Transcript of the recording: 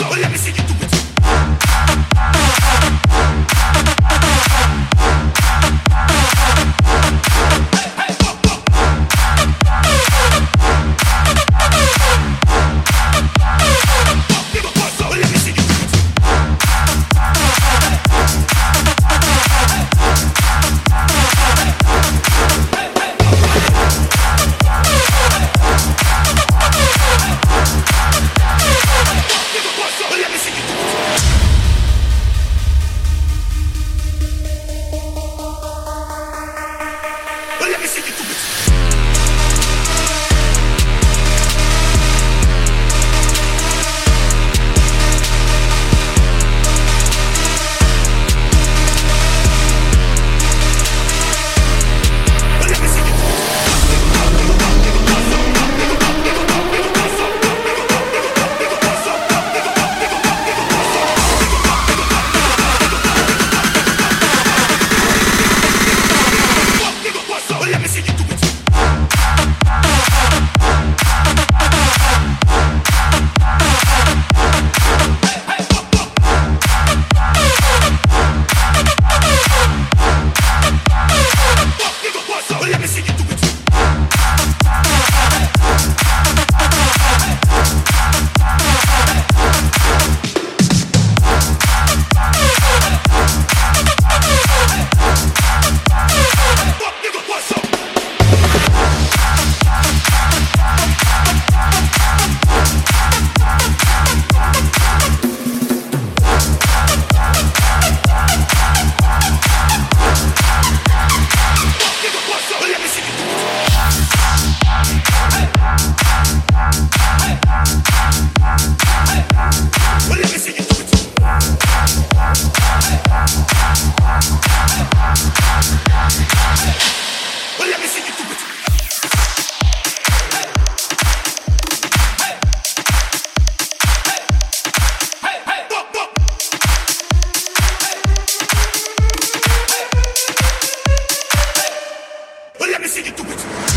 Russell. Regardez, c'est tout petit. Let me see the two bits.